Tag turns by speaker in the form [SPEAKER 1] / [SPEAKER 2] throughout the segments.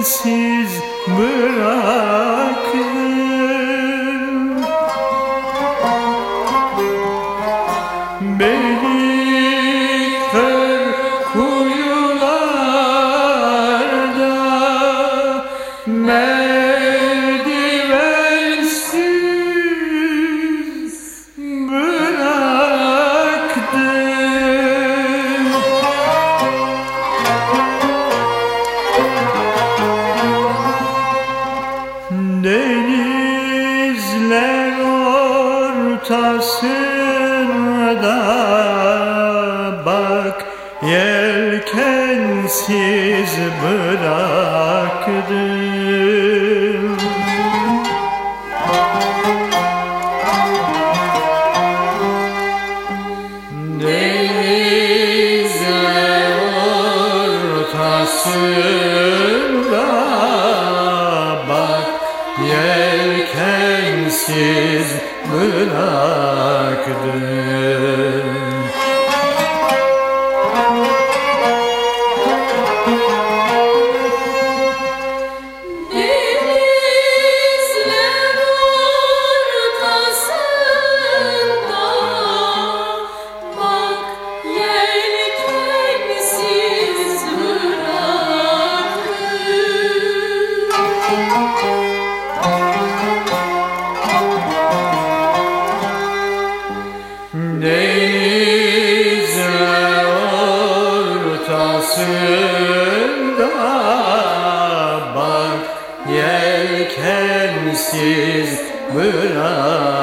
[SPEAKER 1] merdivensiz bıraktın Beni kör kuyularda merdivensiz bıraktın Denizler ortasında bak yelkensiz bıraktım. Denizler ortasında yelkensiz bıraktım
[SPEAKER 2] ortasında bak yelkensiz bıraktın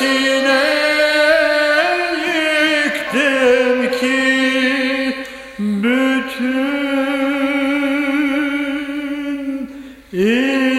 [SPEAKER 1] Öylesine yıktın ki bütün inançlarımı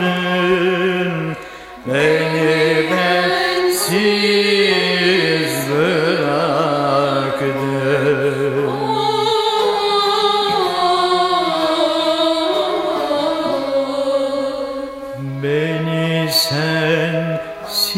[SPEAKER 1] bıraktın Beni bensiz bıraktın. Beni sensiz